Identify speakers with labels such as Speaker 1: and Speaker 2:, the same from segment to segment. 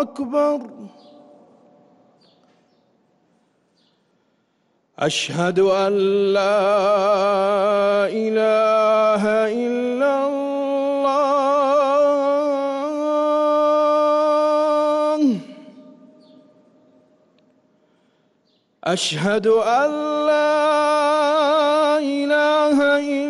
Speaker 1: أكبر أشهد أن لا إله إلا الله أشهد أن لا إله إلا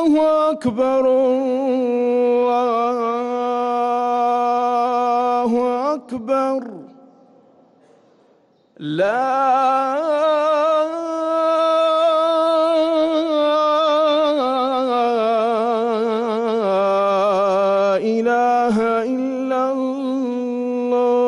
Speaker 1: الله أكبر الله أكبر لا إله إلا الله